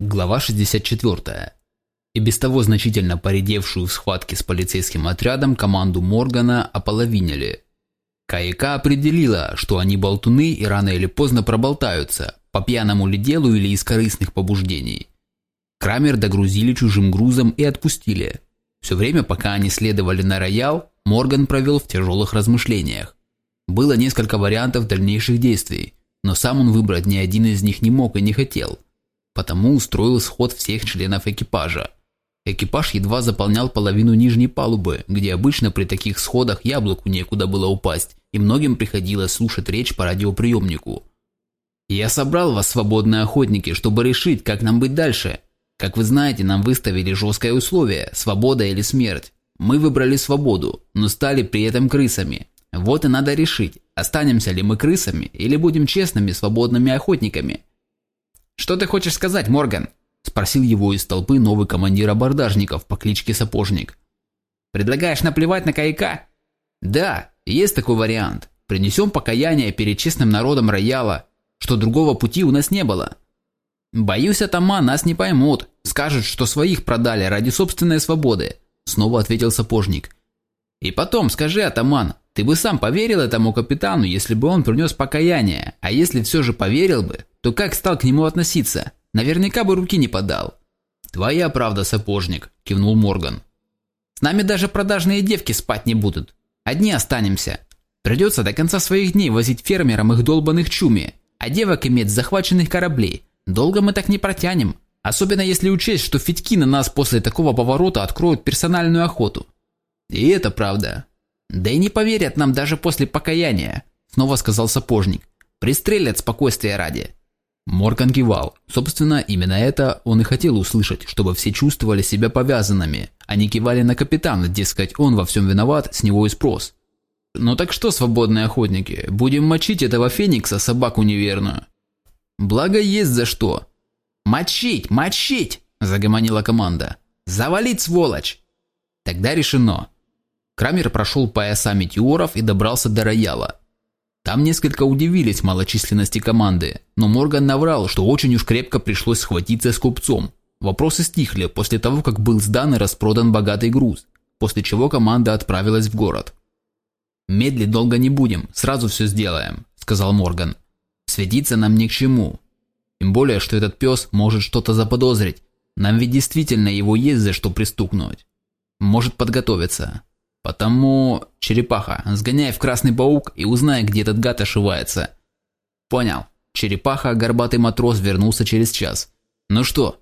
Глава 64. И без того значительно поредевшую в схватке с полицейским отрядом команду Моргана ополовинили. КАИК определила, что они болтуны и рано или поздно проболтаются, по пьяному ли делу или из корыстных побуждений. Крамер догрузили чужим грузом и отпустили. Все время, пока они следовали на роял, Морган провел в тяжелых размышлениях. Было несколько вариантов дальнейших действий, но сам он выбрать ни один из них не мог и не хотел – потому устроил сход всех членов экипажа. Экипаж едва заполнял половину нижней палубы, где обычно при таких сходах яблоку некуда было упасть, и многим приходилось слушать речь по радиоприемнику. «Я собрал вас, свободные охотники, чтобы решить, как нам быть дальше. Как вы знаете, нам выставили жесткое условие – свобода или смерть. Мы выбрали свободу, но стали при этом крысами. Вот и надо решить, останемся ли мы крысами или будем честными свободными охотниками. «Что ты хочешь сказать, Морган?» – спросил его из толпы новый командир абордажников по кличке Сапожник. «Предлагаешь наплевать на каяка?» «Да, есть такой вариант. Принесем покаяние перед честным народом Рояла, что другого пути у нас не было». «Боюсь, атаман нас не поймут. Скажут, что своих продали ради собственной свободы», – снова ответил Сапожник. «И потом, скажи, атаман, ты бы сам поверил этому капитану, если бы он принес покаяние, а если все же поверил бы, то как стал к нему относиться? Наверняка бы руки не подал. «Твоя правда, сапожник», – кивнул Морган. «С нами даже продажные девки спать не будут. Одни останемся. Придется до конца своих дней возить фермерам их долбанных чуми, а девок иметь захваченных кораблей. Долго мы так не протянем, особенно если учесть, что Федьки на нас после такого поворота откроют персональную охоту». «И это правда. «Да и не поверят нам даже после покаяния», – снова сказал сапожник. «Пристрелят спокойствие ради». Морган кивал. Собственно, именно это он и хотел услышать, чтобы все чувствовали себя повязанными, не кивали на капитана, дескать, он во всем виноват, с него и спрос. «Ну так что, свободные охотники, будем мочить этого феникса, собаку неверную?» «Благо есть за что». «Мочить, мочить!» – загомонила команда. «Завалить, сволочь!» «Тогда решено. Крамер прошел пояса метеоров и добрался до рояла. Там несколько удивились малочисленности команды, но Морган наврал, что очень уж крепко пришлось схватиться с купцом. Вопросы стихли после того, как был сдан и распродан богатый груз, после чего команда отправилась в город. «Медлить долго не будем, сразу все сделаем», – сказал Морган. «Светиться нам ни к чему. Тем более, что этот пес может что-то заподозрить. Нам ведь действительно его есть за что пристукнуть. Может подготовиться. Потому, черепаха, сгоняй в Красный Паук и узнай, где этот гад ошивается. Понял. Черепаха, горбатый матрос, вернулся через час. Ну что,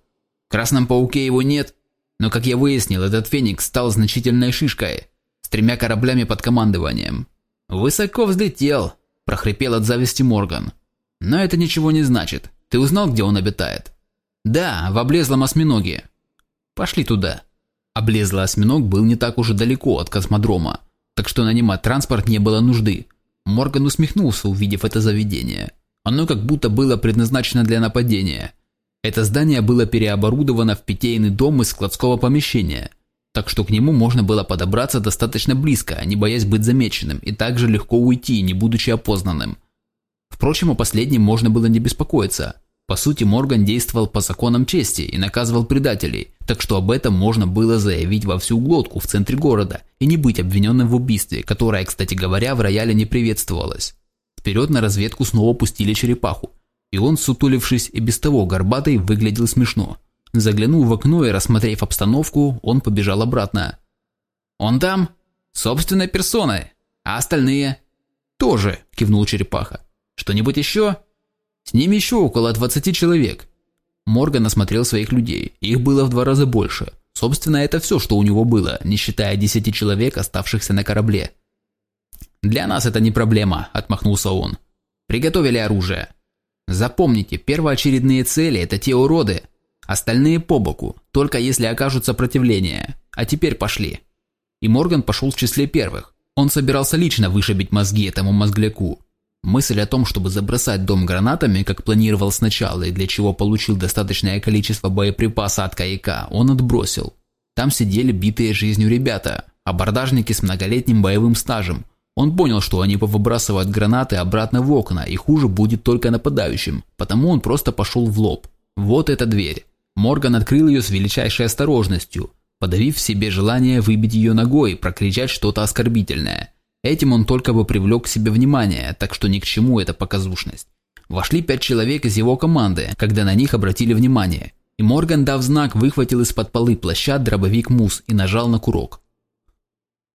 в Красном Пауке его нет? Но, как я выяснил, этот Феникс стал значительной шишкой, с тремя кораблями под командованием. Высоко взлетел, прохрипел от зависти Морган. Но это ничего не значит. Ты узнал, где он обитает? Да, в облезлом осьминоге. Пошли туда. Облезлый осьминог был не так уж и далеко от космодрома, так что нанимать транспорт не было нужды. Морган усмехнулся, увидев это заведение. Оно как будто было предназначено для нападения. Это здание было переоборудовано в питейный дом из складского помещения, так что к нему можно было подобраться достаточно близко, не боясь быть замеченным, и также легко уйти, не будучи опознанным. Впрочем, о последнем можно было не беспокоиться – по сути, Морган действовал по законам чести и наказывал предателей, так что об этом можно было заявить во всю глотку в центре города и не быть обвиненным в убийстве, которое, кстати говоря, в рояле не приветствовалось. Вперед на разведку снова пустили черепаху, и он, сутулившись и без того горбатый, выглядел смешно. Заглянув в окно и рассмотрев обстановку, он побежал обратно. «Он там? Собственной персоной. А остальные?» «Тоже», – кивнул черепаха. «Что-нибудь еще?» С ними еще около 20 человек. Морган осмотрел своих людей, их было в два раза больше. Собственно, это все, что у него было, не считая 10 человек, оставшихся на корабле. «Для нас это не проблема», – отмахнулся он. «Приготовили оружие. Запомните, первоочередные цели – это те уроды, остальные по боку, только если окажут сопротивление. А теперь пошли». И Морган пошел в числе первых. Он собирался лично вышибить мозги этому мозгляку, Мысль о том, чтобы забросать дом гранатами, как планировал сначала и для чего получил достаточное количество боеприпаса от каяка, он отбросил. Там сидели битые жизнью ребята, абордажники с многолетним боевым стажем. Он понял, что они повыбрасывают гранаты обратно в окна, и хуже будет только нападающим, потому он просто пошел в лоб. Вот эта дверь. Морган открыл ее с величайшей осторожностью, подавив в себе желание выбить ее ногой и прокричать что-то оскорбительное. Этим он только бы привлек к себе внимание, так что ни к чему эта показушность. Вошли пять человек из его команды, когда на них обратили внимание. И Морган, дав знак, выхватил из-под полы плаща дробовик Мус и нажал на курок.